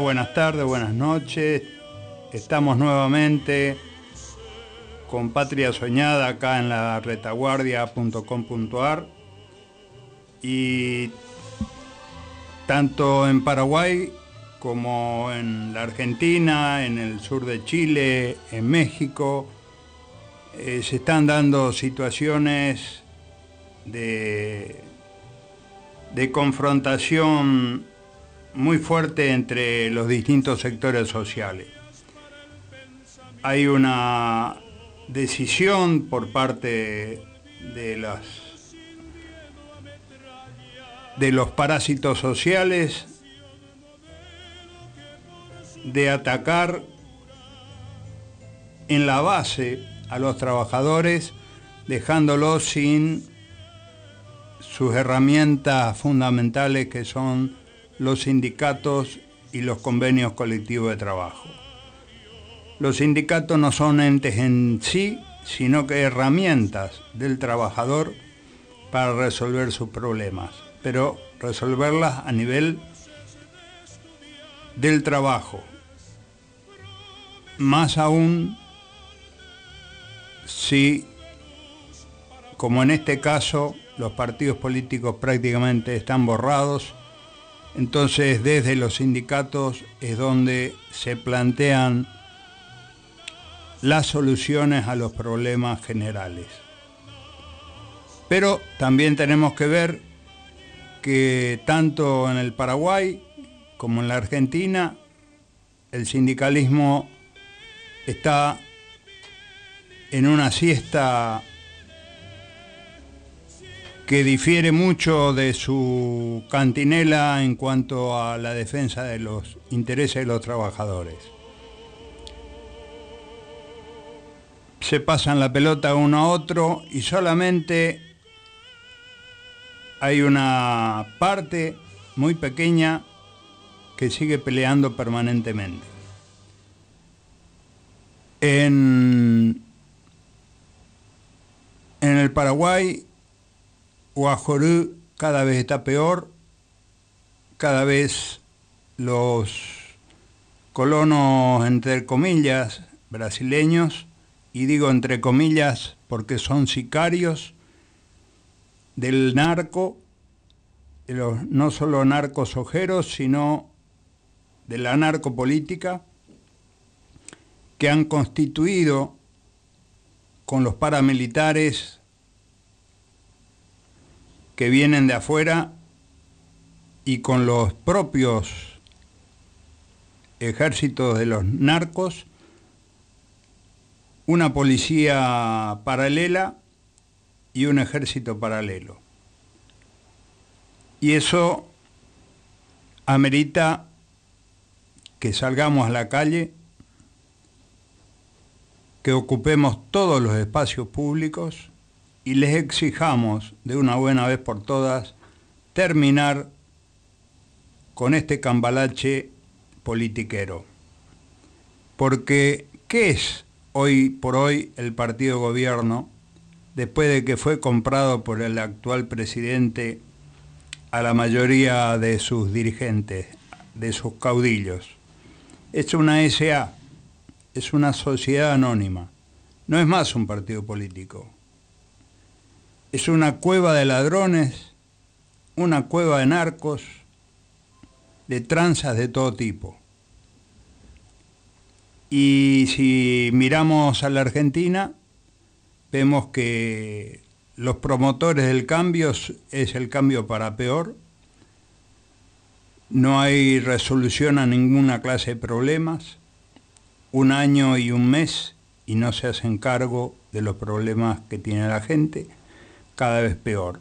Buenas tardes, buenas noches. Estamos nuevamente con Patria Soñada acá en la retaguardia.com.ar y tanto en Paraguay como en la Argentina, en el sur de Chile, en México, eh, se están dando situaciones de, de confrontación muy fuerte entre los distintos sectores sociales. Hay una decisión por parte de las de los parásitos sociales de atacar en la base a los trabajadores dejándolos sin sus herramientas fundamentales que son los sindicatos y los convenios colectivos de trabajo. Los sindicatos no son entes en sí, sino que herramientas del trabajador para resolver sus problemas, pero resolverlas a nivel del trabajo. Más aún si, como en este caso, los partidos políticos prácticamente están borrados, entonces desde los sindicatos es donde se plantean las soluciones a los problemas generales. Pero también tenemos que ver que tanto en el Paraguay como en la Argentina el sindicalismo está en una siesta que difiere mucho de su cantinela en cuanto a la defensa de los intereses de los trabajadores. Se pasan la pelota uno a otro y solamente hay una parte muy pequeña que sigue peleando permanentemente. En, en el Paraguay, Guajorú cada vez está peor, cada vez los colonos, entre comillas, brasileños, y digo entre comillas porque son sicarios del narco, no solo narcos ojeros, sino de la narcopolítica, que han constituido con los paramilitares que vienen de afuera y con los propios ejércitos de los narcos, una policía paralela y un ejército paralelo. Y eso amerita que salgamos a la calle, que ocupemos todos los espacios públicos y les exijamos de una buena vez por todas terminar con este cambalache politiquero. Porque, ¿qué es hoy por hoy el partido gobierno después de que fue comprado por el actual presidente a la mayoría de sus dirigentes, de sus caudillos. Es una SA, es una sociedad anónima, no es más un partido político. Es una cueva de ladrones, una cueva de narcos, de tranzas de todo tipo. Y si miramos a la Argentina, vemos que los promotores del cambio es el cambio para peor. No hay resolución a ninguna clase de problemas. Un año y un mes y no se hacen cargo de los problemas que tiene la gente, cada vez peor.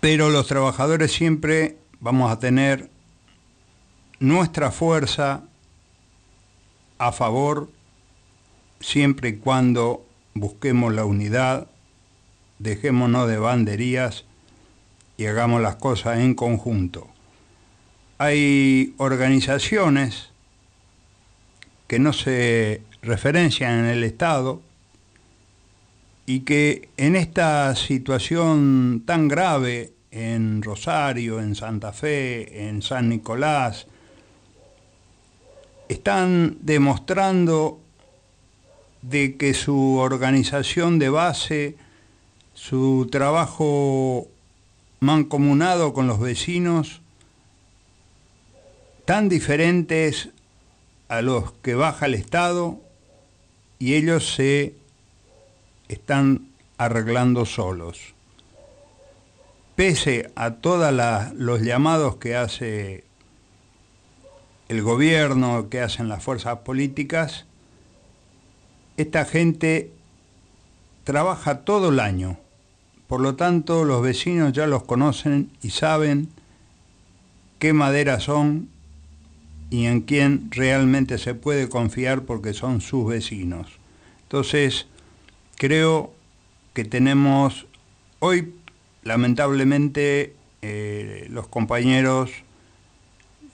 Pero los trabajadores siempre vamos a tener nuestra fuerza a favor siempre y cuando busquemos la unidad, dejémonos de banderías y hagamos las cosas en conjunto. Hay organizaciones que no se referencian en el Estado y que en esta situación tan grave en Rosario, en Santa Fe, en San Nicolás, están demostrando de que su organización de base, su trabajo mancomunado con los vecinos, tan diferentes a los que baja el Estado y ellos se están arreglando solos. Pese a todos los llamados que hace el gobierno, que hacen las fuerzas políticas, esta gente trabaja todo el año. Por lo tanto, los vecinos ya los conocen y saben qué madera son y en quién realmente se puede confiar porque son sus vecinos. Entonces, creo que tenemos hoy, lamentablemente, eh, los compañeros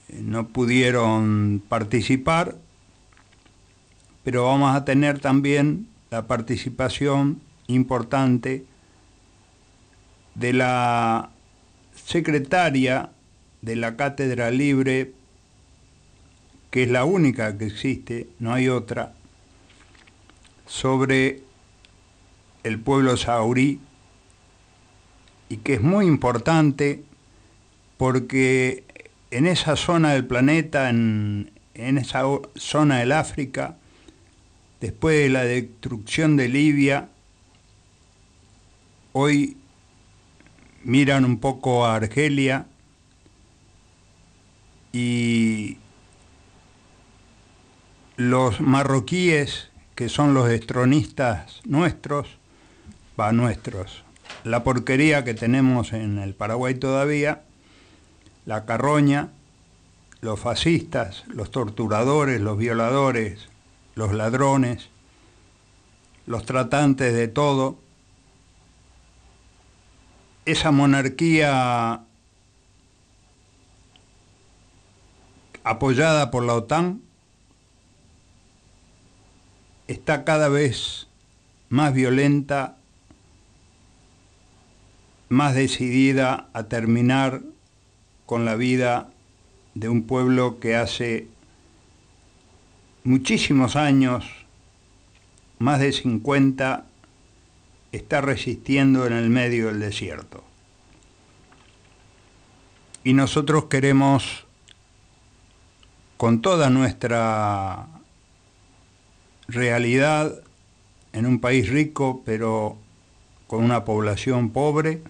eh, no pudieron participar pero vamos a tener también la participación importante de la secretaria de la Cátedra Libre, que es la única que existe, no hay otra, sobre el pueblo saurí y que es muy importante porque en esa zona del planeta, en, en esa zona del África, después de la destrucción de Libia, hoy miran un poco a Argelia y los marroquíes, que son los estronistas nuestros, va nuestros, la porquería que tenemos en el Paraguay todavía, la carroña, los fascistas, los torturadores, los violadores, los ladrones, los tratantes de todo, esa monarquía apoyada por la OTAN está cada vez más violenta, más decidida a terminar con la vida de un pueblo que hace muchísimos años, más de 50, está resistiendo en el medio del desierto. Y nosotros queremos, con toda nuestra realidad, en un país rico, pero con una población pobre,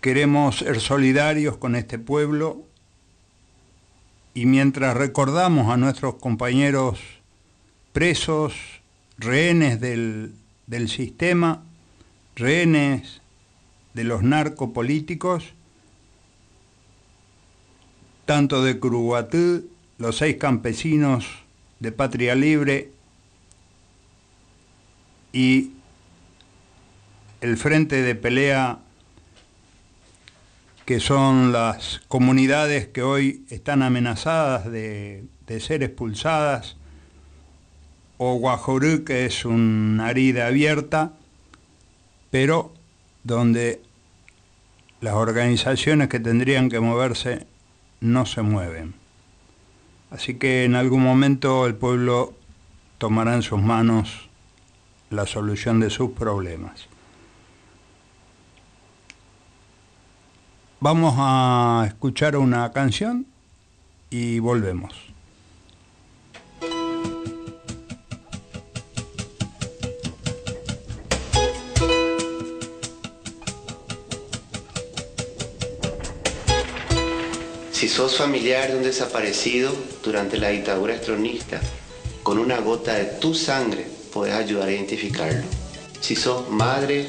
queremos ser solidarios con este pueblo y mientras recordamos a nuestros compañeros presos, rehenes del, sistema, rehenes de los narcopolíticos, tanto de Curuguatú, los seis campesinos de Patria Libre y el Frente de Pelea que son las comunidades que hoy están amenazadas de, ser expulsadas, o Guajorú, que es una herida abierta, pero donde las organizaciones que tendrían que moverse no se mueven. Así que en algún momento el pueblo tomará en sus manos la solución de sus problemas. Vamos a escuchar una canción y volvemos. Si sos familiar de un desaparecido durante la dictadura estronista, con una gota de tu sangre puedes ayudar a identificarlo. Si sos madre,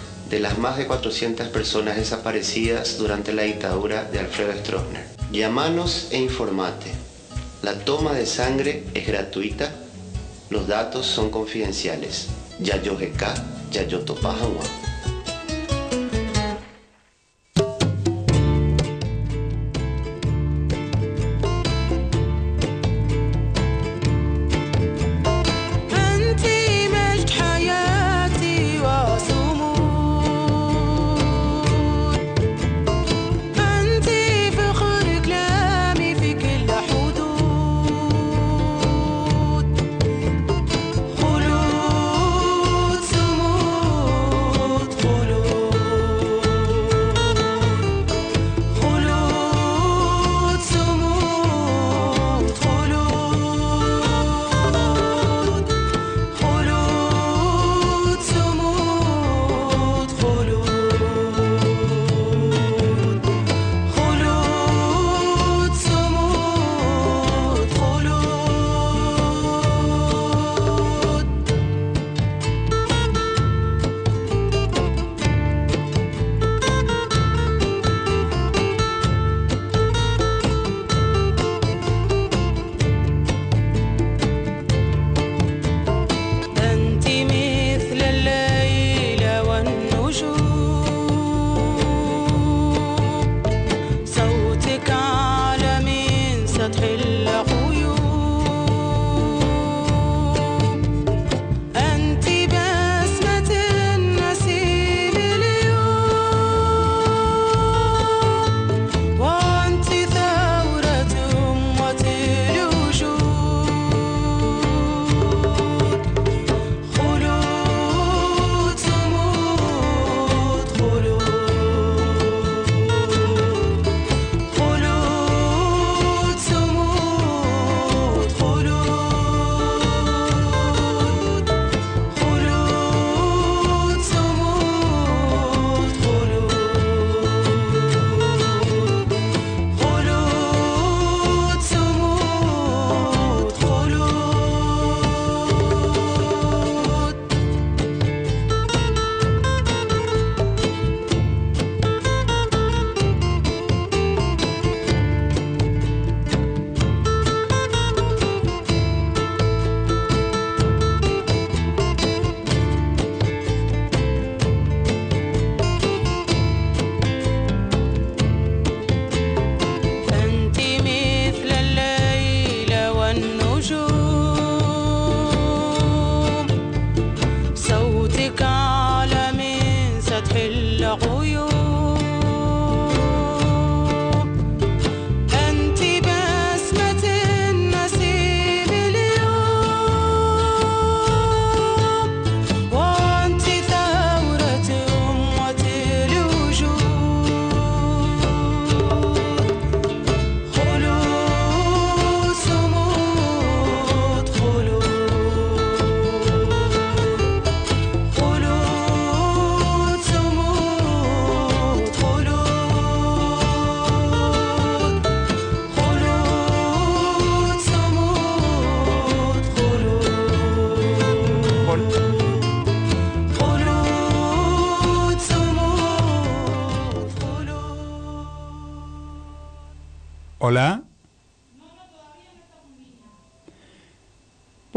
de las más de 400 personas desaparecidas durante la dictadura de Alfredo Stroessner. Llámanos e informate. La toma de sangre es gratuita, los datos son confidenciales. Yayojeca, Yayotopajanwa.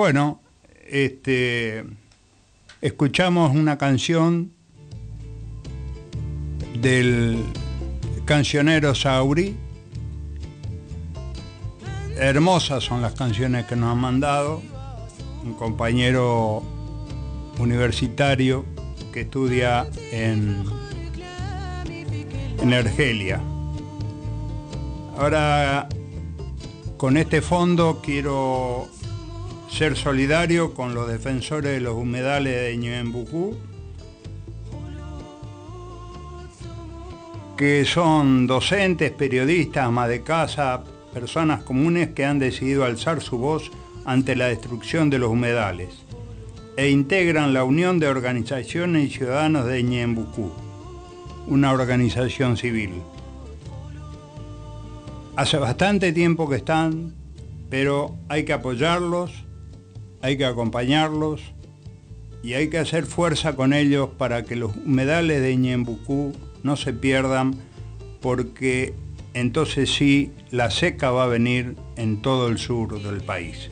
Bueno, este escuchamos una canción del cancionero Sauri. Hermosas son las canciones que nos han mandado. Un compañero universitario que estudia en, en Argelia. Ahora, con este fondo quiero ser solidario con los defensores de los humedales de Ñembucú, que son docentes, periodistas, amas de casa, personas comunes que han decidido alzar su voz ante la destrucción de los humedales e integran la Unión de Organizaciones y Ciudadanos de Ñembucú, una organización civil. Hace bastante tiempo que están, pero hay que apoyarlos, hay que acompañarlos y hay que hacer fuerza con ellos para que los humedales de Ñembucú no se pierdan porque entonces sí la seca va a venir en todo el sur del país.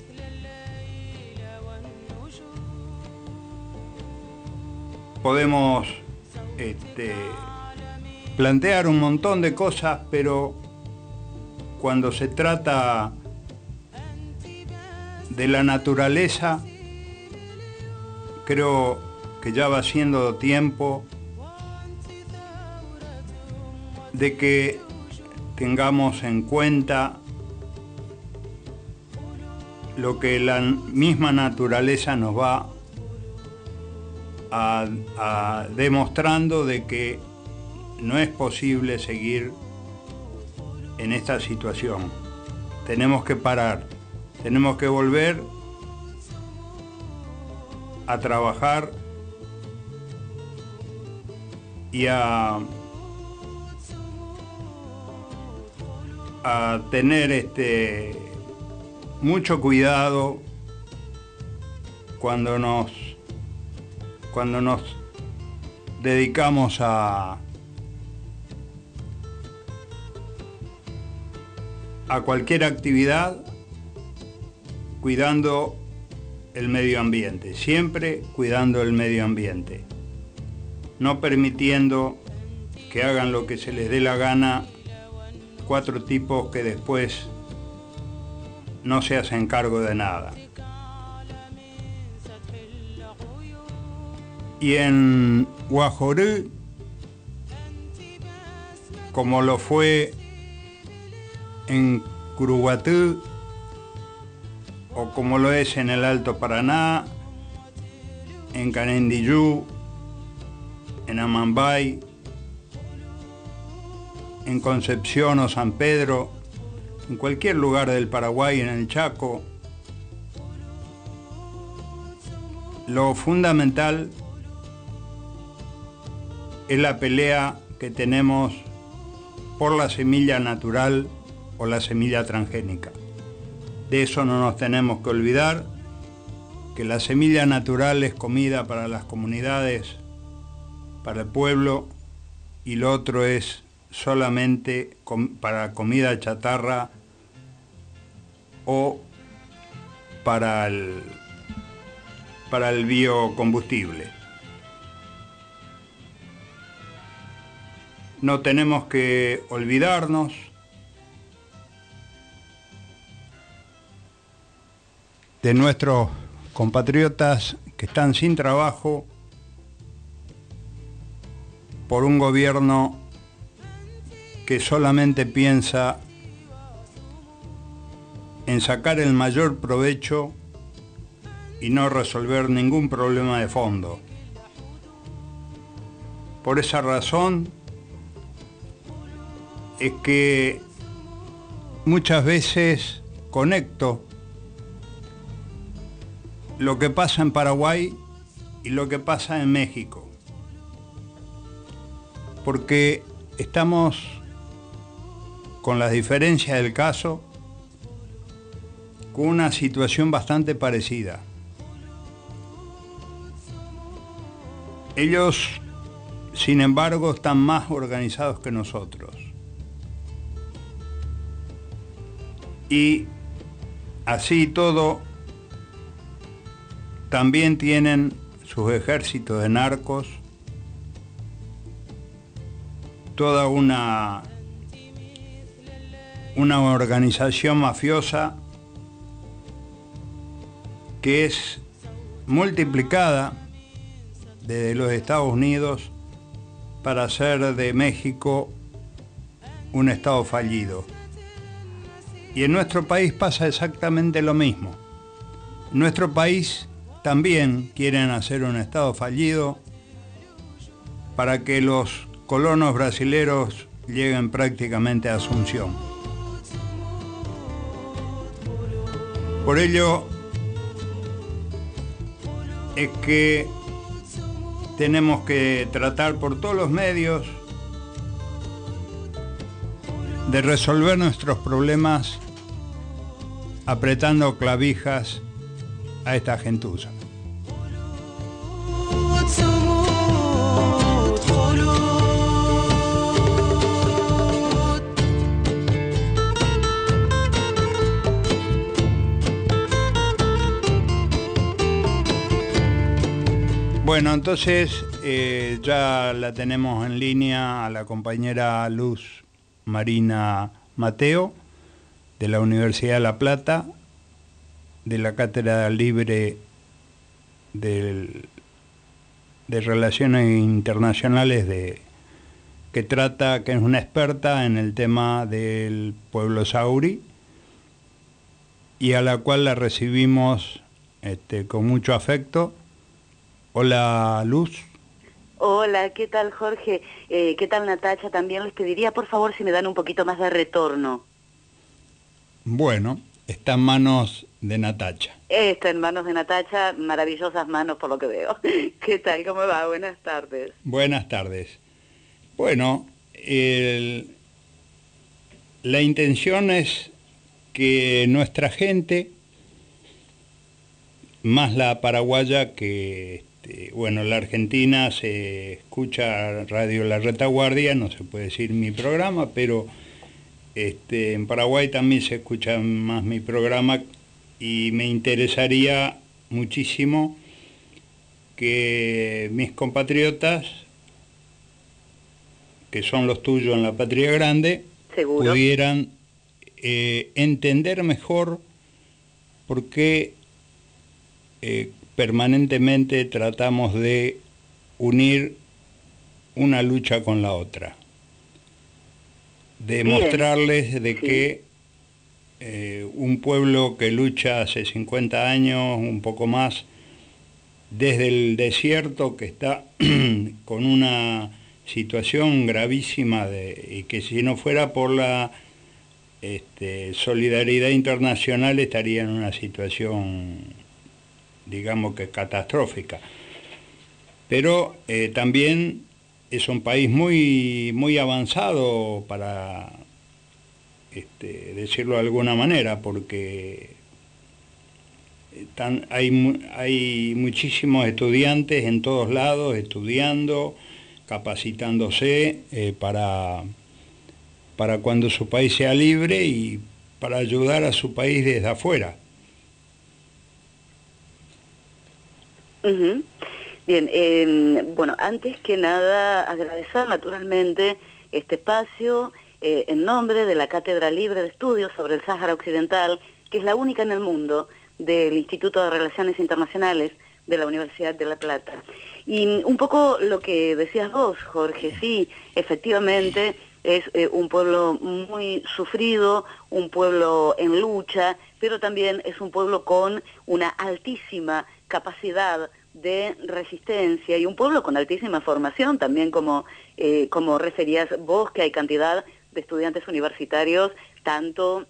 Podemos este, plantear un montón de cosas, pero cuando se trata de la naturaleza, creo que ya va siendo tiempo de que tengamos en cuenta lo que la misma naturaleza nos va demostrando de que no es posible seguir en esta situación. Tenemos que parar, tenemos que volver a trabajar y a, a tener este mucho cuidado cuando nos cuando nos dedicamos a a cualquier actividad cuidando el medio ambiente, siempre cuidando el medio ambiente, no permitiendo que hagan lo que se les dé la gana cuatro tipos que después no se hacen cargo de nada. Y en Guajorú, como lo fue en Curuguatú, o como lo es en el Alto Paraná, en Canendillú, en Amambay, en Concepción o San Pedro, en cualquier lugar del Paraguay, en el Chaco. Lo fundamental es la pelea que tenemos por la semilla natural o la semilla transgénica. De eso no nos tenemos que olvidar, que la semilla natural es comida para las comunidades, para el pueblo, y lo otro es solamente para comida chatarra o para el, para el biocombustible. No tenemos que olvidarnos de nuestros compatriotas que están sin trabajo por un gobierno que solamente piensa en sacar el mayor provecho y no resolver ningún problema de fondo. Por esa razón es que muchas veces conecto lo que pasa en Paraguay y lo que pasa en México. Porque estamos con las diferencias del caso con una situación bastante parecida. Ellos, sin embargo, están más organizados que nosotros. Y así todo, también tienen sus ejércitos de narcos, toda una, una organización mafiosa que es multiplicada desde los Estados Unidos para hacer de México un Estado fallido. Y en nuestro país pasa exactamente lo mismo. Nuestro país también quieren hacer un Estado fallido para que los colonos brasileros lleguen prácticamente a Asunción. Por ello es que tenemos que tratar por todos los medios de resolver nuestros problemas apretando clavijas a esta gentuza. Bueno, entonces eh, ya la tenemos en línea a la compañera Luz Marina Mateo de la Universidad de La Plata de la Cátedra Libre del- de Relaciones Internacionales de que trata, que es una experta en el tema del pueblo sauri y a la cual la recibimos este, con mucho afecto. Hola Luz. Hola, ¿qué tal Jorge? Eh, ¿Qué tal Natacha? También les pediría por favor si me dan un poquito más de retorno. Bueno, está en manos de Natacha. Está en manos de Natacha, maravillosas manos por lo que veo. ¿Qué tal? ¿Cómo va? Buenas tardes. Buenas tardes. Bueno, el- la intención es que nuestra gente, más la paraguaya que, este, bueno, la argentina se escucha Radio La Retaguardia, no se puede decir mi programa, pero este, en Paraguay también se escucha más mi programa y me interesaría muchísimo que mis compatriotas que son los tuyos en la patria grande, Seguro. pudieran eh, entender mejor por qué eh, permanentemente tratamos de unir una lucha con la otra. Demostrarles de Sí. que eh, un pueblo que lucha hace 50 años, un poco más, desde el desierto que está con una situación gravísima de, y que si no fuera por la este, solidaridad internacional estaría en una situación digamos que catastrófica. Pero eh, también es un país muy, muy avanzado para este, decirlo de alguna manera, porque hay, hay muchísimos estudiantes en todos lados estudiando, capacitándose eh, para, para cuando su país sea libre y para ayudar a su país desde afuera. Bien, eh, bueno, antes que nada agradecer naturalmente este espacio eh, en nombre de la Cátedra Libre de Estudios sobre el Sáhara Occidental, que es la única en el mundo del Instituto de Relaciones Internacionales de la Universidad de La Plata. Y un poco lo que decías vos, Jorge, sí, efectivamente es eh, un pueblo muy sufrido, un pueblo en lucha, pero también es un pueblo con una altísima capacidad de resistencia y un pueblo con altísima formación, también como, eh, como referías vos, que hay cantidad de estudiantes universitarios, tanto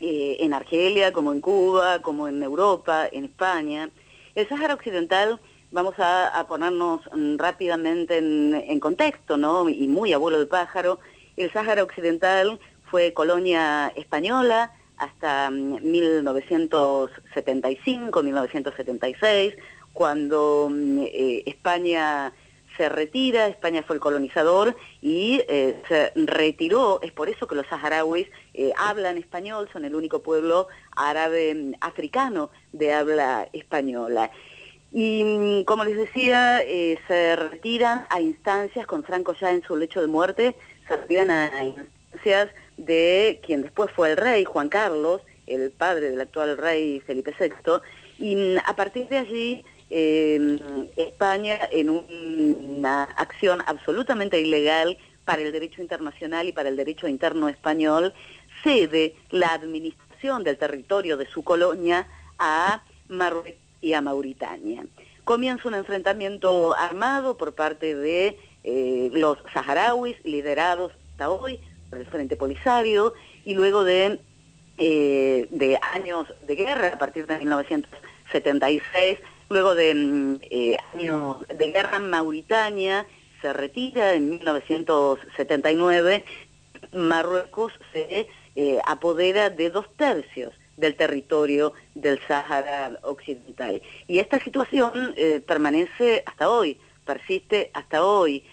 eh, en Argelia como en Cuba, como en Europa, en España. El Sáhara Occidental, vamos a, ponernos mm, rápidamente en, contexto, ¿no? Y muy abuelo de pájaro, el Sáhara Occidental fue colonia española hasta mm, 1975, 1976, cuando mm, eh, España se retira, España fue el colonizador y eh, se retiró, es por eso que los saharauis eh, hablan español, son el único pueblo árabe mm, africano de habla española. Y mm, como les decía, eh, se retiran a instancias, con Franco ya en su lecho de muerte, se retiran a instancias de quien después fue el rey, Juan Carlos, el padre del actual rey Felipe VI, y mm, a partir de allí España, en una acción absolutamente ilegal para el derecho internacional y para el derecho interno español, cede la administración del territorio de su colonia a Marruecos y a Mauritania. Comienza un enfrentamiento armado por parte de eh, los saharauis, liderados hasta hoy por el Frente Polisario, y luego de, eh, de años de guerra, a partir de 1976, luego de mm, eh, años de guerra en Mauritania, se retira en 1979, Marruecos se eh, apodera de dos tercios del territorio del Sáhara Occidental. Y esta situación eh, permanece hasta hoy, persiste hasta hoy.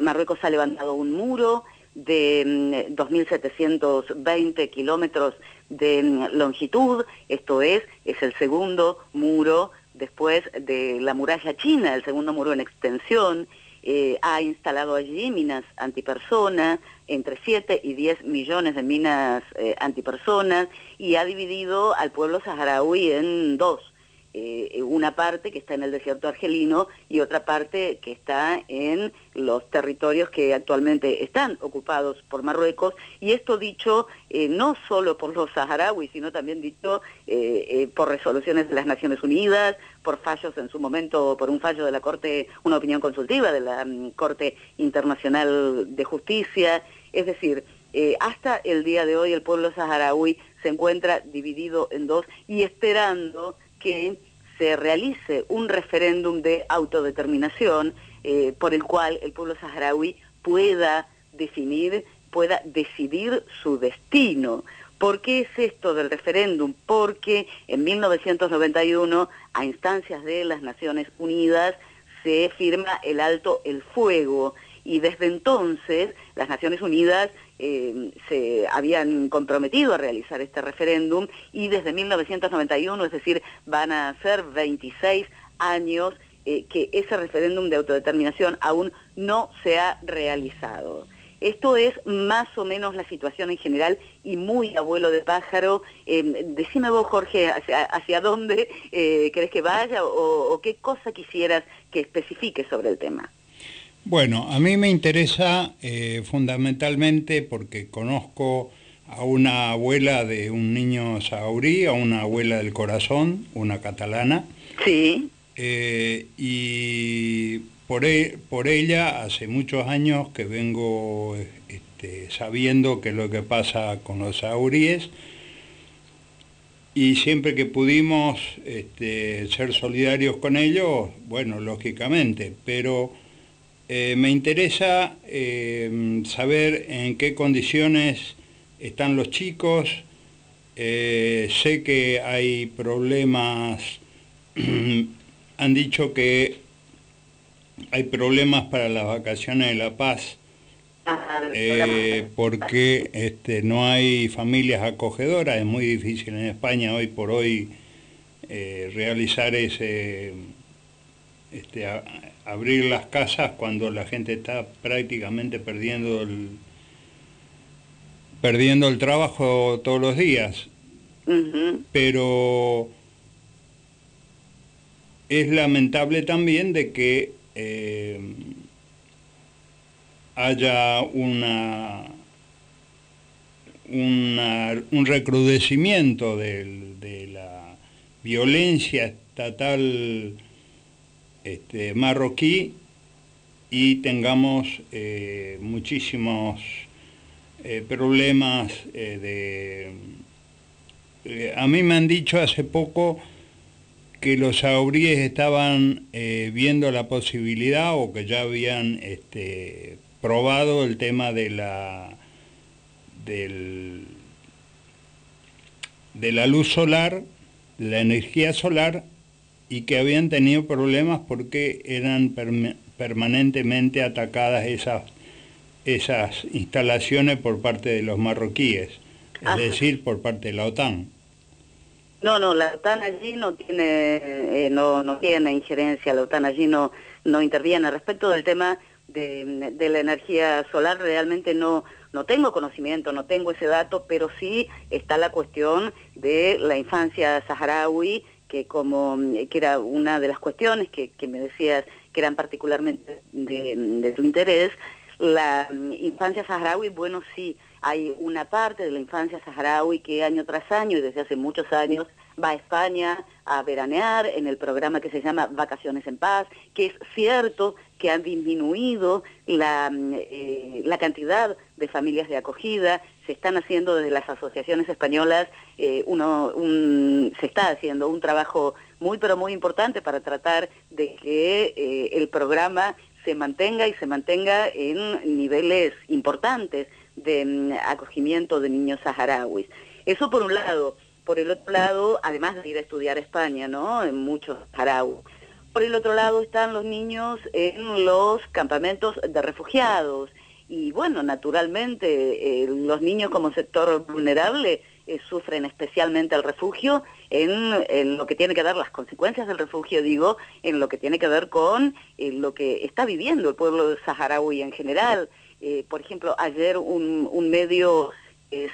Marruecos ha levantado un muro de mm, 2.720 kilómetros de mm, longitud, esto es, es el segundo muro después de la muralla china, el segundo muro en extensión, eh, ha instalado allí minas antipersonas, entre 7 y 10 millones de minas eh, antipersonas, y ha dividido al pueblo saharaui en dos. Eh, una parte que está en el desierto argelino y otra parte que está en los territorios que actualmente están ocupados por Marruecos. Y esto dicho eh, no solo por los saharauis, sino también dicho eh, eh, por resoluciones de las Naciones Unidas, por fallos en su momento, por un fallo de la Corte, una opinión consultiva de la mm, Corte Internacional de Justicia. Es decir, eh, hasta el día de hoy el pueblo saharaui se encuentra dividido en dos y esperando que se realice un referéndum de autodeterminación eh, por el cual el pueblo saharaui pueda definir, pueda decidir su destino. ¿Por qué es esto del referéndum? Porque en 1991, a instancias de las Naciones Unidas, se firma el alto el fuego y desde entonces las Naciones Unidas eh, se habían comprometido a realizar este referéndum y desde 1991, es decir, van a ser 26 años eh, que ese referéndum de autodeterminación aún no se ha realizado. Esto es más o menos la situación en general y muy abuelo de pájaro. Eh, decime vos, Jorge, hacia, hacia dónde eh, querés que vaya o, o qué cosa quisieras que especifique sobre el tema. Bueno, a mí me interesa eh, fundamentalmente porque conozco a una abuela de un niño saurí, a una abuela del corazón, una catalana, Sí, eh, y por, e- por ella hace muchos años que vengo este, sabiendo qué es lo que pasa con los sauríes y siempre que pudimos este, ser solidarios con ellos, bueno, lógicamente, pero eh, me interesa eh, saber en qué condiciones están los chicos. Eh, sé que hay problemas, han dicho que hay problemas para las vacaciones de La Paz porque este, no hay familias acogedoras, es muy difícil en España hoy por hoy realizar ese, este, a- abrir las casas cuando la gente está prácticamente perdiendo el, perdiendo el trabajo todos los días, pero es lamentable también de que eh, haya una, una- un recrudecimiento de la violencia estatal este, marroquí y tengamos eh, muchísimos eh, problemas eh, de... a mí me han dicho hace poco que los sauríes estaban viendo la posibilidad o que ya habían este, probado el tema de la del, de la luz solar, la energía solar y que habían tenido problemas porque eran permanentemente atacadas esas, esas instalaciones por parte de los marroquíes, es Ajá. decir, por parte de la OTAN. No, no, la OTAN allí no tiene, eh, no, no tiene injerencia, la OTAN allí no, no interviene. Respecto del tema de, de la energía solar, realmente no, no tengo conocimiento, no tengo ese dato, pero sí está la cuestión de la infancia saharaui, que como mm, que era una de las cuestiones que, que me decías que eran particularmente de, de tu interés, la mm, infancia saharaui, bueno, sí, hay una parte de la infancia saharaui que año tras año y desde hace muchos años va a España a veranear en el programa que se llama Vacaciones en Paz, que es cierto que han disminuido la, mm, eh, la cantidad de familias de acogida, se están haciendo desde las asociaciones españolas, eh, uno, un- se está haciendo un trabajo muy pero muy importante para tratar de que eh, el programa se mantenga y se mantenga en niveles importantes de mm, acogimiento de niños saharauis. Eso por un lado. Por el otro lado, además de ir a estudiar a España, ¿no? En muchos saharauis. Por el otro lado están los niños en los campamentos de refugiados. Y bueno, naturalmente, eh, los niños como sector vulnerable eh, sufren especialmente el refugio en, en lo que tiene que ver, las consecuencias del refugio, digo, en lo que tiene que ver con eh, lo que está viviendo el pueblo saharaui en general. Por ejemplo, ayer un, un medio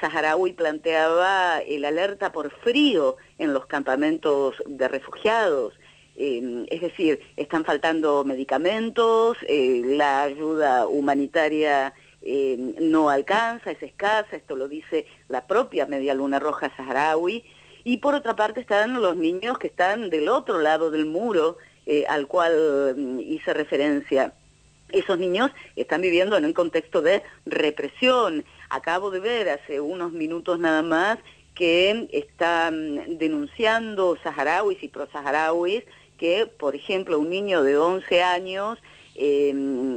saharaui planteaba el alerta por frío en los campamentos de refugiados. Eh, es decir, están faltando medicamentos, eh, la ayuda humanitaria eh, no alcanza, es escasa, esto lo dice la propia Media Luna Roja Saharaui, y por otra parte están los niños que están del otro lado del muro eh, al cual mm, hice referencia. Esos niños están viviendo en un contexto de represión. Acabo de ver hace unos minutos nada más que están denunciando saharauis y prosaharauis que, por ejemplo, un niño de 11 años eh,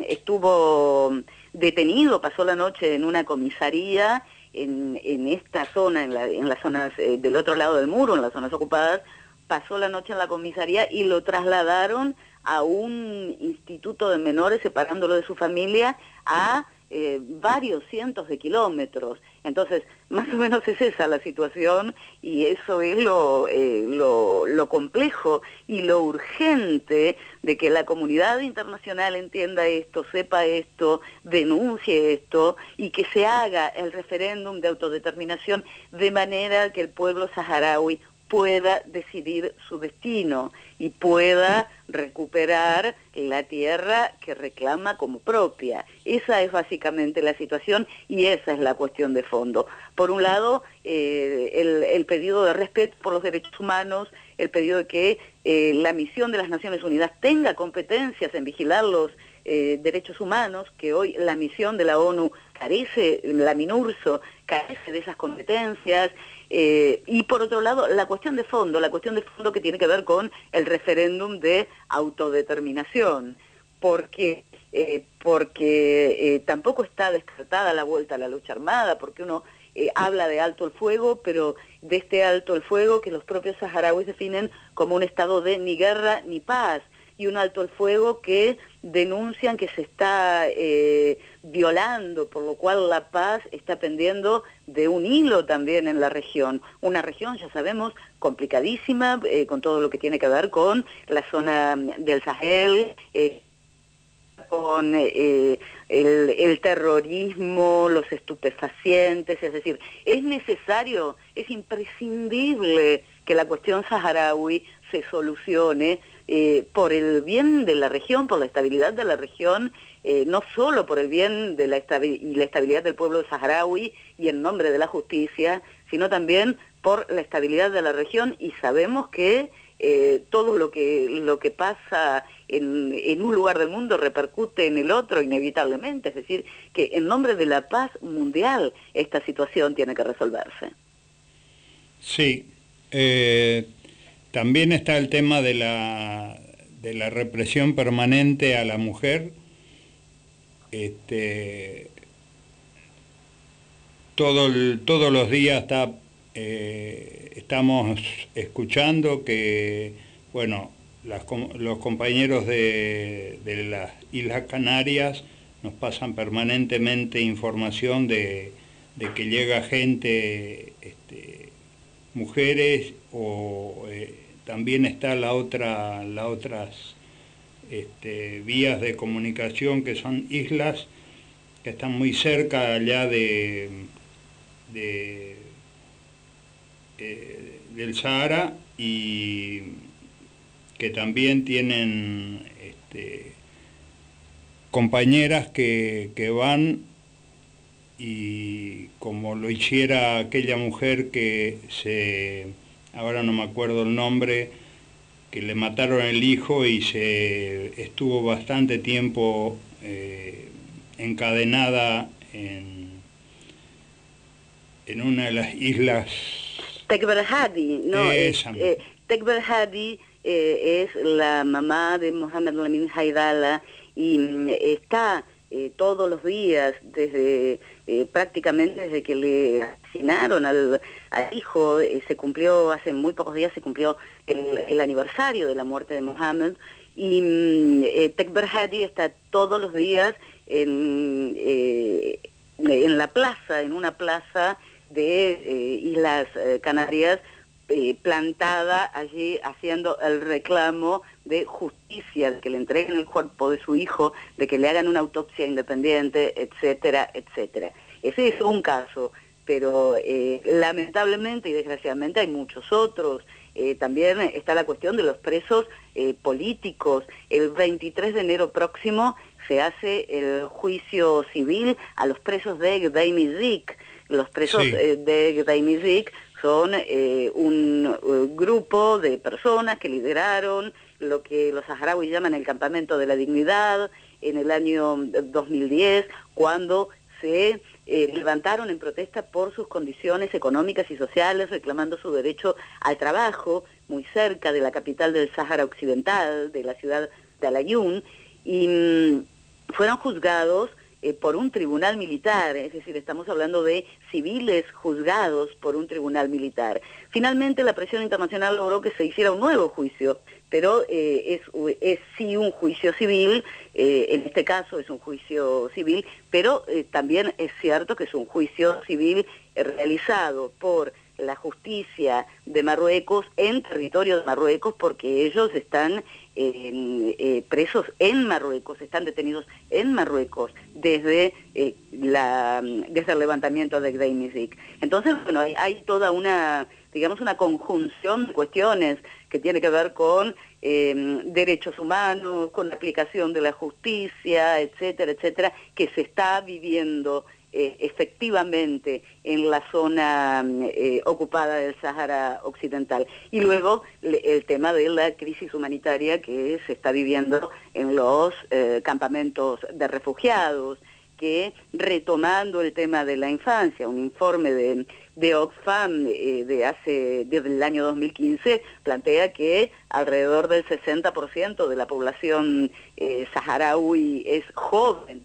estuvo detenido, pasó la noche en una comisaría en, en esta zona, en, la- en las zonas eh, del otro lado del muro, en las zonas ocupadas, pasó la noche en la comisaría y lo trasladaron a un instituto de menores separándolo de su familia a eh, varios cientos de kilómetros. Entonces, más o menos es esa la situación y eso es eh, lo, lo complejo y lo urgente de que la comunidad internacional entienda esto, sepa esto, denuncie esto y que se haga el referéndum de autodeterminación de manera que el pueblo saharaui pueda decidir su destino y pueda recuperar la tierra que reclama como propia. Esa es básicamente la situación y esa es la cuestión de fondo. Por un lado, eh, el, pedido de respeto por los derechos humanos, el pedido de que eh, la misión de las Naciones Unidas tenga competencias en vigilar los eh, derechos humanos, que hoy la misión de la ONU carece, la MINURSO carece de esas competencias, eh, y por otro lado, la cuestión de fondo, la cuestión de fondo que tiene que ver con el referéndum de autodeterminación, porque, eh, porque eh, tampoco está descartada la vuelta a la lucha armada, porque uno eh, habla de alto el fuego, pero de este alto el fuego que los propios saharauis definen como un estado de ni guerra ni paz, y un alto el fuego que denuncian que se está eh, violando, por lo cual la paz está pendiendo de un hilo también en la región. Una región, ya sabemos, complicadísima, eh, con todo lo que tiene que ver con la zona del Sahel, eh, con eh, el, el terrorismo, los estupefacientes, es decir, es necesario, es imprescindible que la cuestión saharaui se solucione eh, por el bien de la región, por la estabilidad de la región, eh, no solo por el bien de la y la estabilidad del pueblo saharaui y en nombre de la justicia, sino también por la estabilidad de la región y sabemos que eh, todo lo que, lo que pasa en, en un lugar del mundo repercute en el otro inevitablemente, es decir, que en nombre de la paz mundial esta situación tiene que resolverse. Sí, eh, también está el tema de la, de la represión permanente a la mujer. Este, todo todos los días está, eh, estamos escuchando que, bueno, las los compañeros de, de las Islas Canarias nos pasan permanentemente información de, de que llega gente, este, mujeres o eh, también está la otra, las otras este, vías de comunicación que son islas que están muy cerca allá de, de, eh, del Sahara y que también tienen este, compañeras que, que van y como lo hiciera aquella mujer que se, ahora no me acuerdo el nombre, que le mataron el hijo y se estuvo bastante tiempo eh, encadenada en, en una de las islas. Tekber Hadi, ¿no? Es, eh, Tekber Hadi eh, es la mamá de Mohamed Lamin Haidala y mm, está eh, todos los días, desde eh, prácticamente desde que le asesinaron al, hijo, eh, se cumplió, hace muy pocos días se cumplió el, aniversario de la muerte de Mohamed, y mm, eh, Tekber Hadi está todos los días en, eh, en la plaza, en una plaza de Islas Canarias, eh, plantada allí haciendo el reclamo de justicia, de que le entreguen el cuerpo de su hijo, de que le hagan una autopsia independiente, etcétera, etcétera. Ese es un caso, pero eh, lamentablemente y desgraciadamente hay muchos otros. Eh, también está la cuestión de los presos eh, políticos. El 23 de enero próximo se hace el juicio civil a los presos de Gdeim Zik. Los presos Sí. eh, de son eh, un eh, grupo de personas que lideraron lo que los saharauis llaman el campamento de la dignidad en el año 2010, cuando se eh, levantaron en protesta por sus condiciones económicas y sociales, reclamando su derecho al trabajo, muy cerca de la capital del Sáhara Occidental, de la ciudad de Alayún, y mm, fueron juzgados eh, por un tribunal militar, es decir, estamos hablando de civiles juzgados por un tribunal militar. Finalmente la presión internacional logró que se hiciera un nuevo juicio, pero eh, es, sí un juicio civil, eh, en este caso es un juicio civil, pero también es cierto que es un juicio civil realizado por la justicia de Marruecos en territorio de Marruecos porque ellos están eh, eh, presos en Marruecos, están detenidos en Marruecos desde, eh, la, desde el levantamiento de Gdeim Izik. Entonces, bueno, hay, hay toda una, digamos, una conjunción de cuestiones que tiene que ver con eh, derechos humanos, con la aplicación de la justicia, etcétera, etcétera, que se está viviendo eh, efectivamente en la zona eh, ocupada del Sáhara Occidental. Y luego el tema de la crisis humanitaria que se está viviendo en los eh, campamentos de refugiados, que retomando el tema de la infancia, un informe de, de Oxfam eh, de hace, desde el año 2015 plantea que alrededor del 60% de la población saharaui es joven,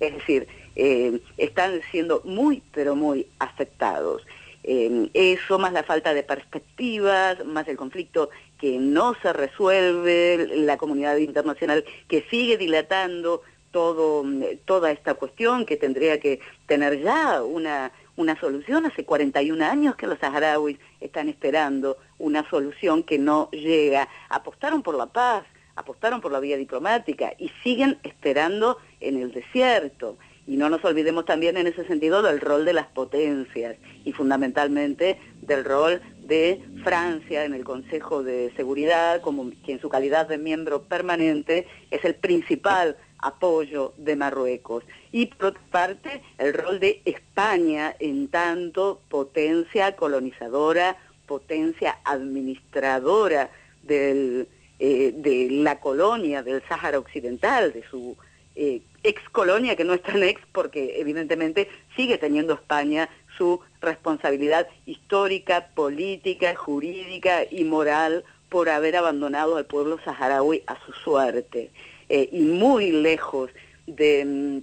es decir, eh, están siendo muy, pero muy afectados. Eh, eso, más la falta de perspectivas, más el conflicto que no se resuelve, la comunidad internacional que sigue dilatando todo, toda esta cuestión, que tendría que tener ya una, una solución. Hace 41 años que los saharauis están esperando una solución que no llega. Apostaron por la paz, apostaron por la vía diplomática y siguen esperando en el desierto. Y no nos olvidemos también en ese sentido del rol de las potencias y fundamentalmente del rol de Francia en el Consejo de Seguridad, como que en su calidad de miembro permanente es el principal apoyo de Marruecos. Y por otra parte, el rol de España en tanto potencia colonizadora, potencia administradora del, eh, de la colonia del Sáhara Occidental, de su eh, ex colonia, que no es tan ex porque evidentemente sigue teniendo España su responsabilidad histórica, política, jurídica y moral por haber abandonado al pueblo saharaui a su suerte. Eh, y muy lejos de mm,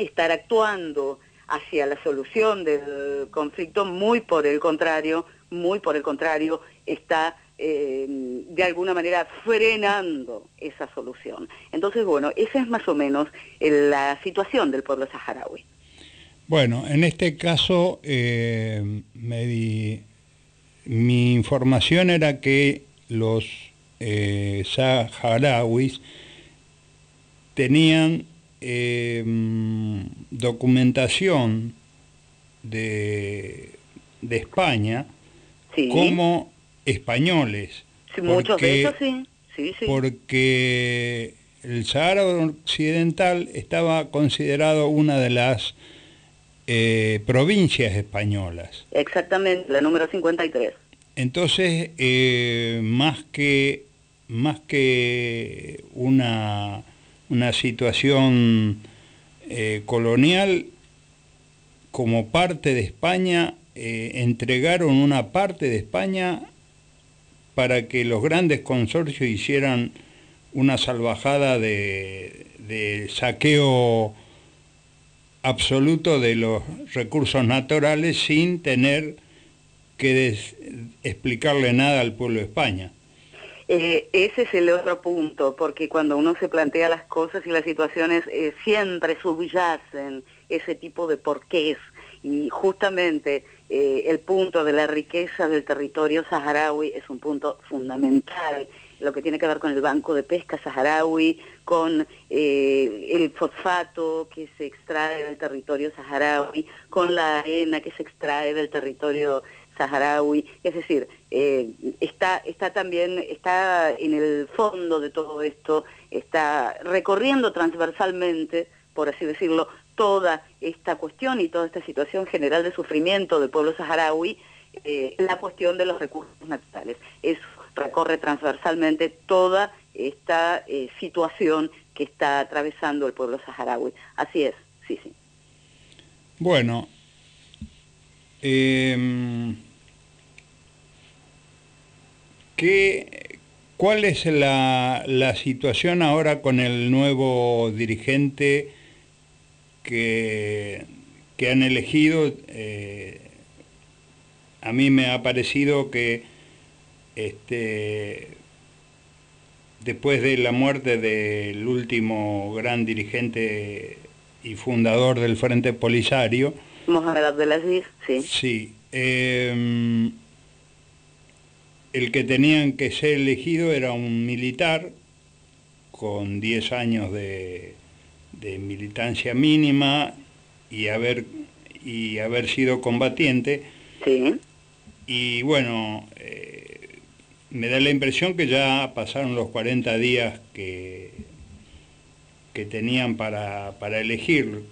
estar actuando hacia la solución del conflicto, muy por el contrario, muy por el contrario, está eh, de alguna manera frenando esa solución. Entonces, bueno, esa es más o menos eh, la situación del pueblo saharaui. Bueno, en este caso eh, me di- mi información era que los eh, saharauis tenían mm, documentación de, de España Sí, como españoles. sí, muchos porque- de ellos sí. Sí, sí. porque el Sahara Occidental estaba considerado una de las eh, provincias españolas. Exactamente, la número 53. Entonces, eh, más que, más que una, una situación eh, colonial, como parte de España, entregaron una parte de España para que los grandes consorcios hicieran una salvajada de, saqueo absoluto de los recursos naturales sin tener que explicarle nada al pueblo de España. Eh, ese es el otro punto, porque cuando uno se plantea las cosas y las situaciones, eh, siempre subyacen ese tipo de porqués. Y justamente eh, el punto de la riqueza del territorio saharaui es un punto fundamental. Lo que tiene que ver con el banco de pesca saharaui, con eh, el fosfato que se extrae del territorio saharaui, con la arena que se extrae del territorio saharaui, es decir, eh, está, está también, está en el fondo de todo esto, está recorriendo transversalmente, por así decirlo, toda esta cuestión y toda esta situación general de sufrimiento del pueblo saharaui, eh, la cuestión de los recursos naturales. Eso recorre transversalmente toda esta eh, situación que está atravesando el pueblo saharaui. Así es, sí, sí. Bueno, em, ¿qué, ¿cuál es la, la situación ahora con el nuevo dirigente que, que han elegido? Eh, a mí me ha parecido que este, después de la muerte del último gran dirigente y fundador del Frente Polisario, Mohamed Abdelaziz, sí. sí, eh, el que tenían que ser elegido era un militar con 10 años de, de militancia mínima y haber, y haber sido combatiente. Sí, Y bueno, eh, me da la impresión que ya pasaron los 40 días que, que tenían para, para elegir.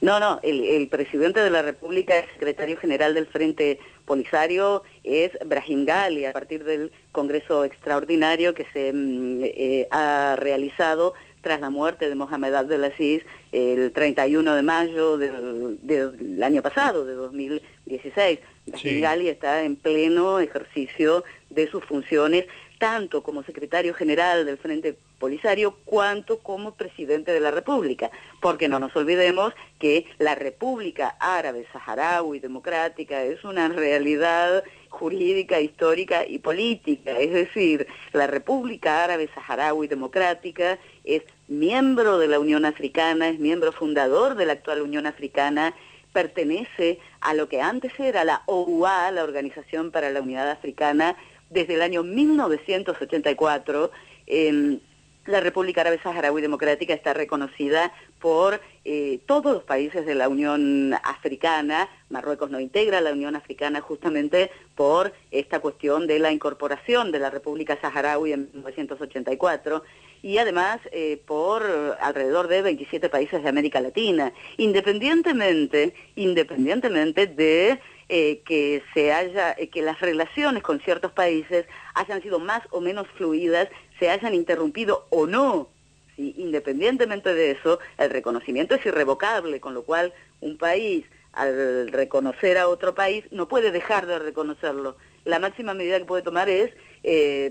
No, no, el, el presidente de la República, el secretario general del Frente Polisario, es Brahim Gali, a partir del Congreso Extraordinario que se mm, eh, ha realizado tras la muerte de Mohamed Abdelaziz el 31 de mayo del, del año pasado, de 2016. Brahim Sí. Gali está en pleno ejercicio de sus funciones, tanto como secretario general del Frente Polisario, cuanto como presidente de la República, porque no nos olvidemos que la República Árabe Saharaui Democrática es una realidad jurídica, histórica y política, es decir, la República Árabe Saharaui Democrática es miembro de la Unión Africana, es miembro fundador de la actual Unión Africana, pertenece a lo que antes era la OUA, la Organización para la Unidad Africana, desde el año 1984. eh, la República Árabe Saharaui Democrática está reconocida por eh, todos los países de la Unión Africana. Marruecos no integra la Unión Africana justamente por esta cuestión de la incorporación de la República Saharaui en 1984 y además eh, por alrededor de 27 países de América Latina, independientemente, independientemente de eh, que se haya, eh, que las relaciones con ciertos países hayan sido más o menos fluidas, se hayan interrumpido o no. Independientemente de eso, el reconocimiento es irrevocable, con lo cual un país al reconocer a otro país no puede dejar de reconocerlo. La máxima medida que puede tomar es eh,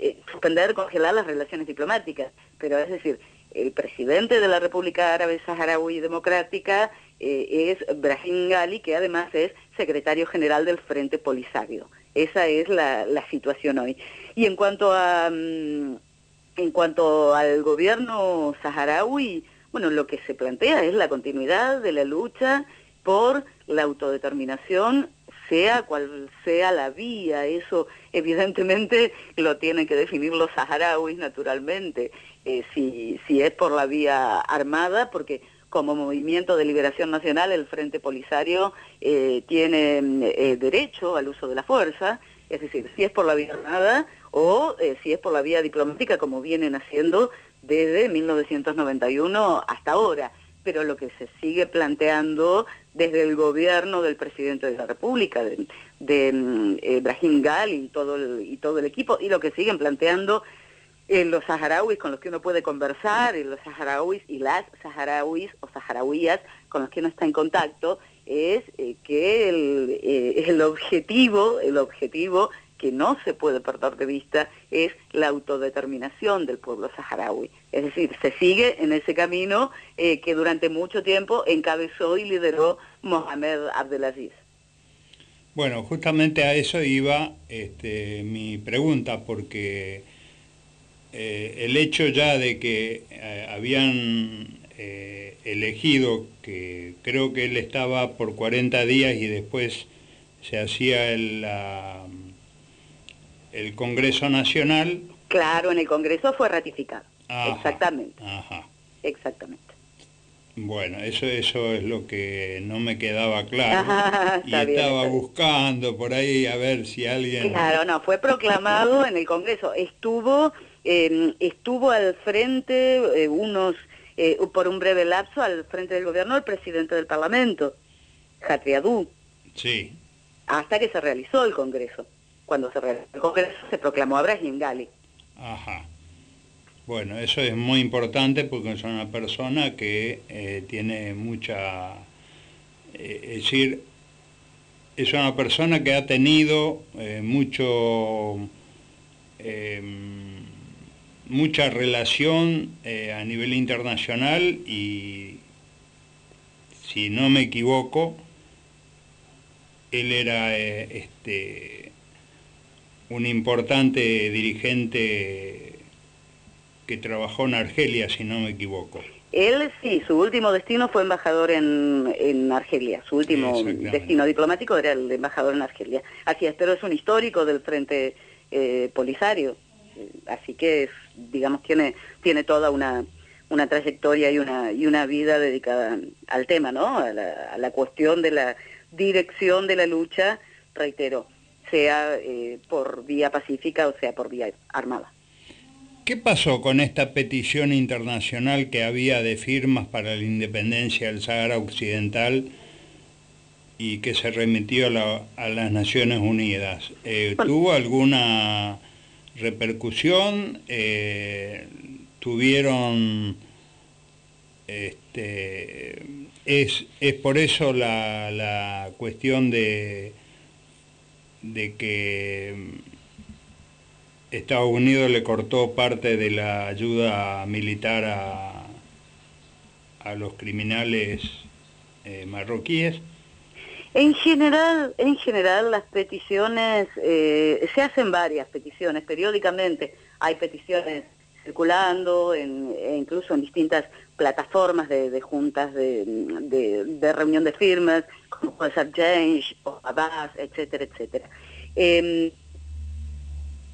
eh, suspender, congelar las relaciones diplomáticas. Pero es decir, el presidente de la República Árabe Saharaui eh, es Brahim Gali, que además es secretario general del Frente Polisario. Esa es la, la situación hoy. Y en cuanto a mm, en cuanto al gobierno saharaui, bueno, lo que se plantea es la continuidad de la lucha por la autodeterminación, sea cual sea la vía. Eso evidentemente lo tienen que definir los saharauis naturalmente. Eh, si, si es por la vía armada, porque como movimiento de liberación nacional el Frente Polisario eh, tiene eh, derecho al uso de la fuerza, es decir, si es por la vía armada o eh, si es por la vía diplomática como vienen haciendo desde 1991 hasta ahora. Pero lo que se sigue planteando desde el gobierno del presidente de la República, de, de mm, eh, Gal y todo, el, equipo, y lo que siguen planteando eh, los saharauis con los que uno puede conversar, y los saharauis y las saharauis o saharauías con los que uno está en contacto, es eh, que el objetivo, el objetivo que no se puede perder de vista es la autodeterminación del pueblo saharaui. Es decir, se sigue en ese camino eh, que durante mucho tiempo encabezó y lideró Mohamed Abdelaziz. Bueno, justamente a eso iba este, mi pregunta, porque eh, el hecho ya de que eh, habían elegido, que creo que él estaba por 40 días y después se hacía la- el Congreso Nacional. Claro, en el Congreso fue ratificado. Ajá, Exactamente, Ajá. exactamente. Bueno, eso, eso es lo que no me quedaba claro. Ajá, y bien, estaba buscando por ahí a ver si alguien... Claro, no, fue proclamado en el Congreso. Estuvo, eh, estuvo al frente eh, unos, eh, por un breve lapso, al frente del gobierno el presidente del Parlamento, Jatriadú, Sí, hasta que se realizó el Congreso. Cuando se realizó se proclamó a Brahim ajá. Bueno, eso es muy importante porque es una persona que eh, tiene mucha... eh, es decir, es una persona que ha tenido eh, mucho... mucha relación a nivel internacional y, si no me equivoco, él era este, un importante dirigente que trabajó en Argelia, si no me equivoco. Él sí, su último destino fue embajador en, en Argelia. Su último destino diplomático era el de embajador en Argelia. Así es, pero es un histórico del Frente eh, Polisario. Eh, Así que, es, digamos, tiene, tiene toda una, una trayectoria y una, y una vida dedicada al tema, ¿no? A la, a la cuestión de la dirección de la lucha, reitero, sea eh, por vía pacífica o sea por vía armada. ¿Qué pasó con esta petición internacional que había de firmas para la independencia del Sahara Occidental y que se remitió a, la- a las Naciones Unidas? Eh, Bueno. ¿Tuvo alguna repercusión? Eh, ¿Tuvieron... Este, es, es por eso la, la cuestión de, de que Estados Unidos le cortó parte de la ayuda militar a, a los criminales eh, marroquíes. En general, en general las peticiones, eh, se hacen varias peticiones periódicamente. Hay peticiones circulando, en, e incluso en distintas plataformas de, juntas de, de- reunión de firmas, como puede ser Change o Abbas, etcétera, etcétera. Em,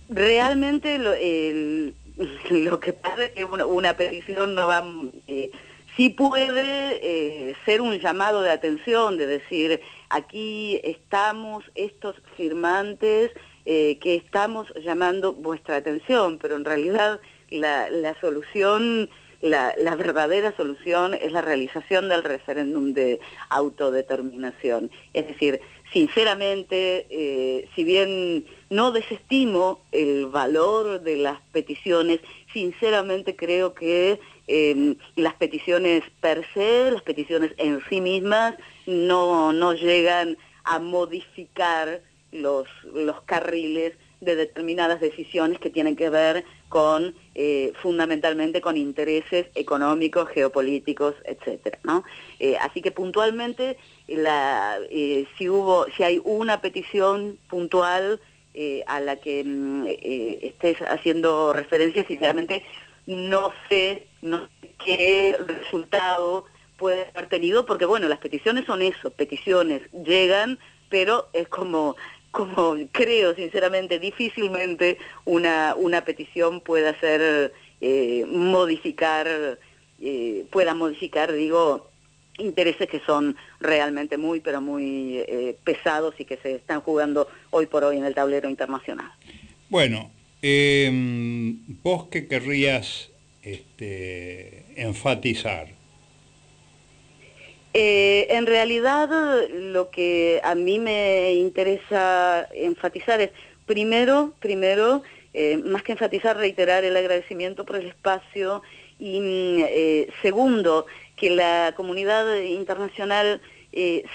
realmente lo, el- lo que pasa es que una, una petición no va... eh, sí puede eh, ser un llamado de atención, de decir, aquí estamos estos firmantes eh, que estamos llamando vuestra atención, pero en realidad la, la solución, la, verdadera solución es la realización del referéndum de autodeterminación. Es decir, sinceramente, eh, si bien no desestimo el valor de las peticiones, sinceramente creo que eh, las peticiones per se, las peticiones en sí mismas, no, no llegan a modificar los, los carriles de determinadas decisiones que tienen que ver con eh, fundamentalmente con intereses económicos, geopolíticos, etcétera, ¿no? Eh, así que puntualmente la, eh, si hubo, si hay una petición puntual eh, a la que mm, eh, estés haciendo referencia, sinceramente no sé, no sé qué resultado puede haber tenido, porque bueno, las peticiones son eso, peticiones, llegan, pero es como, como creo sinceramente, difícilmente una, una petición pueda ser, eh, modificar, eh, pueda modificar, digo, intereses que son realmente muy, pero muy eh, pesados y que se están jugando hoy por hoy en el tablero internacional. Bueno, eh, vos qué querrías este, enfatizar. Eh, en realidad lo que a mí me interesa enfatizar es, primero, primero, eh, más que enfatizar, reiterar el agradecimiento por el espacio y mm, eh, segundo, que la comunidad internacional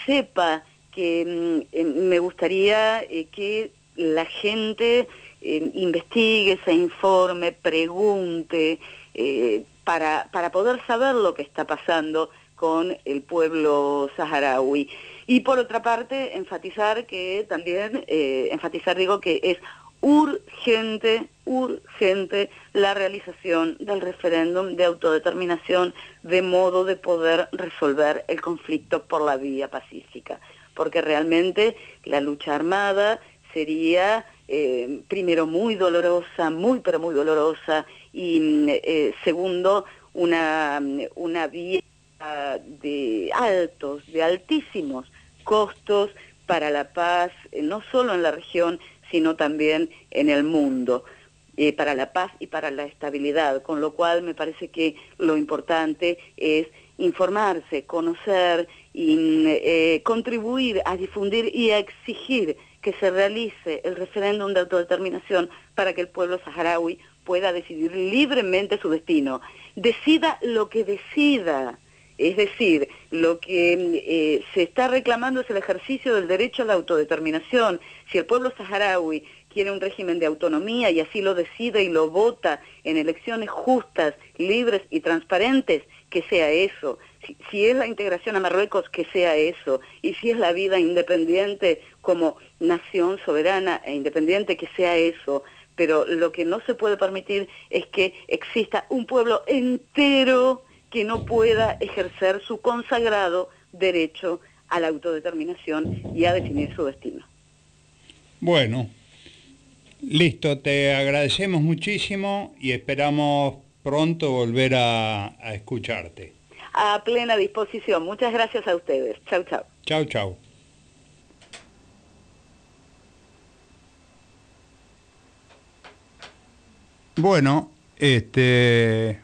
sepa que mm, me gustaría que la gente investigue, se informe, pregunte, para, para poder saber lo que está pasando con el pueblo saharaui. Y por otra parte, enfatizar que también, eh, enfatizar digo que es urgente, urgente la realización del referéndum de autodeterminación de modo de poder resolver el conflicto por la vía pacífica, porque realmente la lucha armada sería eh, primero muy dolorosa, muy pero muy dolorosa, y mm, eh, segundo una, una vía de altos, de altísimos costos para la paz, eh, no solo en la región, sino también en el mundo, eh, para la paz y para la estabilidad, con lo cual me parece que lo importante es informarse, conocer y eh, contribuir a difundir y a exigir que se realice el referéndum de autodeterminación para que el pueblo saharaui pueda decidir libremente su destino. Decida lo que decida, es decir, lo que eh, se está reclamando es el ejercicio del derecho a la autodeterminación. Si el pueblo saharaui quiere un régimen de autonomía y así lo decide y lo vota en elecciones justas, libres y transparentes, que sea eso. Si, es la integración a Marruecos, que sea eso. Y si es la vida independiente como nación soberana e independiente, que sea eso. Pero lo que no se puede permitir es que exista un pueblo entero que no pueda ejercer su consagrado derecho a la autodeterminación y a definir su destino. Bueno, listo, te agradecemos muchísimo y esperamos pronto volver a, a escucharte. A plena disposición. Muchas gracias a ustedes. Chau, chau. Chau, chau. Bueno, este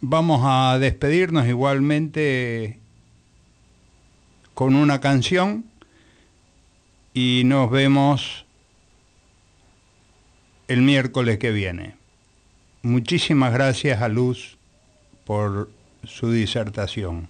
vamos a despedirnos igualmente con una canción y nos vemos el miércoles que viene. Muchísimas gracias a Luz por su disertación.